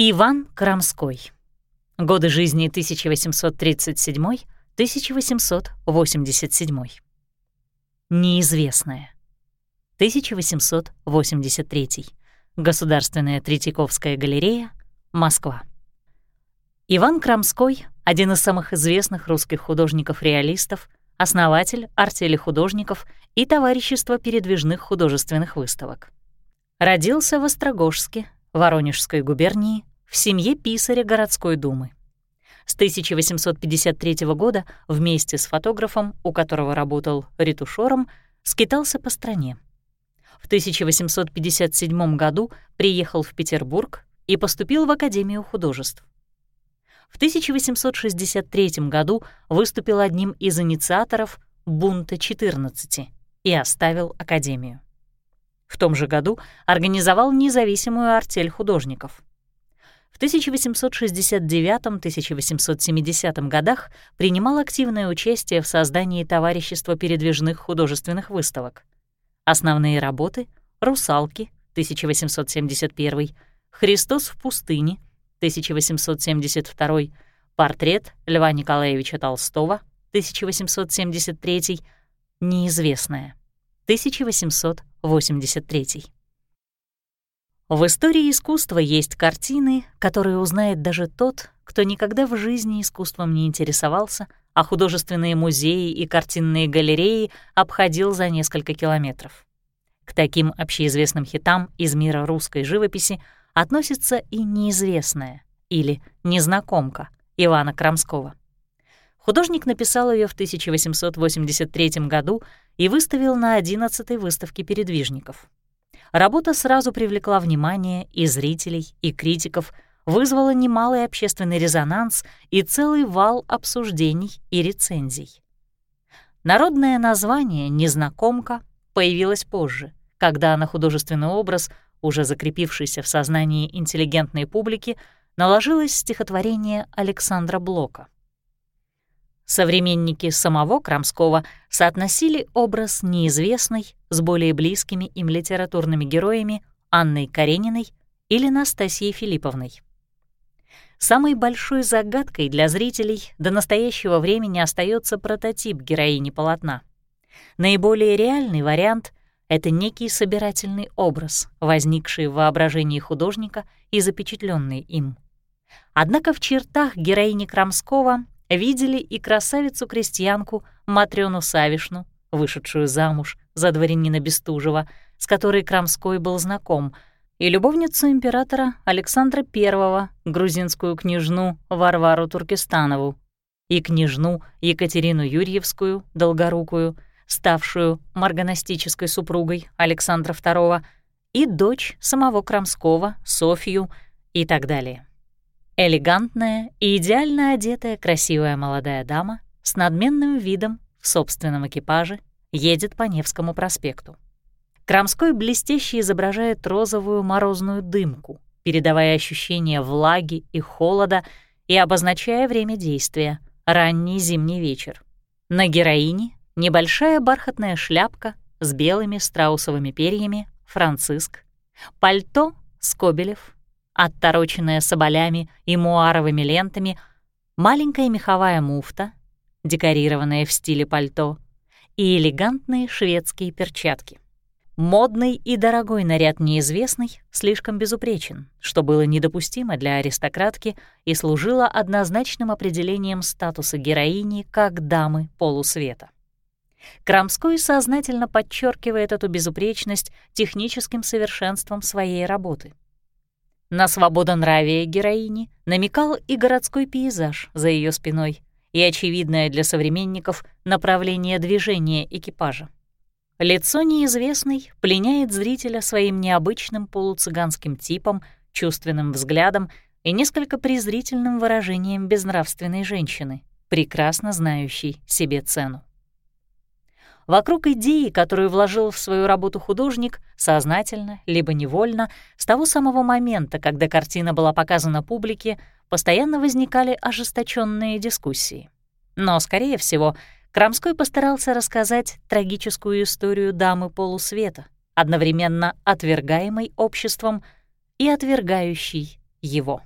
Иван Крамской. Годы жизни 1837-1887. Неизвестная. 1883. Государственная Третьяковская галерея, Москва. Иван Крамской — один из самых известных русских художников-реалистов, основатель артели художников и товарищества передвижных художественных выставок. Родился в Острогожске, Воронежской губернии, в семье писаря городской думы. С 1853 года вместе с фотографом, у которого работал ретушером, скитался по стране. В 1857 году приехал в Петербург и поступил в Академию художеств. В 1863 году выступил одним из инициаторов «Бунта 14» и оставил Академию. В том же году организовал независимую артель художников. В 1869-1870 годах принимал активное участие в создании Товарищества передвижных художественных выставок. Основные работы — «Русалки» 1871, «Христос в пустыне» 1872, «Портрет Льва Николаевича Толстого» 1873, «Неизвестная» 1883. В истории искусства есть картины, которые узнает даже тот, кто никогда в жизни искусством не интересовался, а художественные музеи и картинные галереи обходил за несколько километров. К таким общеизвестным хитам из мира русской живописи относится и «Неизвестная» или «Незнакомка» Ивана Крамского. Художник написал ее в 1883 году и выставил на 11-й выставке передвижников. Работа сразу привлекла внимание и зрителей, и критиков, вызвала немалый общественный резонанс и целый вал обсуждений и рецензий. Народное название «Незнакомка» появилось позже, когда на художественный образ, уже закрепившийся в сознании интеллигентной публики, наложилось стихотворение Александра Блока — Современники самого Крамского соотносили образ неизвестной с более близкими им литературными героями Анной Карениной или Настасьей Филипповной. Самой большой загадкой для зрителей до настоящего времени остается прототип героини полотна. Наиболее реальный вариант — это некий собирательный образ, возникший в воображении художника и запечатленный им. Однако в чертах героини Крамского видели и красавицу-крестьянку Матрёну Савишну, вышедшую замуж за дворянина Бестужева, с которой Крамской был знаком, и любовницу императора Александра I, грузинскую княжну Варвару Туркестанову, и княжну Екатерину Юрьевскую, долгорукую, ставшую марганастической супругой Александра II, и дочь самого Крамского, Софью и так далее. Элегантная и идеально одетая красивая молодая дама с надменным видом в собственном экипаже едет по Невскому проспекту. Крамской блестяще изображает розовую морозную дымку, передавая ощущение влаги и холода и обозначая время действия — ранний зимний вечер. На героине небольшая бархатная шляпка с белыми страусовыми перьями «Франциск», пальто «Скобелев», оттороченная соболями и муаровыми лентами, маленькая меховая муфта, декорированная в стиле пальто, и элегантные шведские перчатки. Модный и дорогой наряд неизвестный слишком безупречен, что было недопустимо для аристократки и служило однозначным определением статуса героини как дамы полусвета. Крамской сознательно подчеркивает эту безупречность техническим совершенством своей работы — на свободонравие героини намекал и городской пейзаж за ее спиной, и очевидное для современников направление движения экипажа. Лицо неизвестной пленяет зрителя своим необычным полуцыганским типом, чувственным взглядом и несколько презрительным выражением безнравственной женщины, прекрасно знающей себе цену. Вокруг идеи, которую вложил в свою работу художник, сознательно, либо невольно, с того самого момента, когда картина была показана публике, постоянно возникали ожесточенные дискуссии. Но, скорее всего, Крамской постарался рассказать трагическую историю дамы полусвета, одновременно отвергаемой обществом и отвергающей его.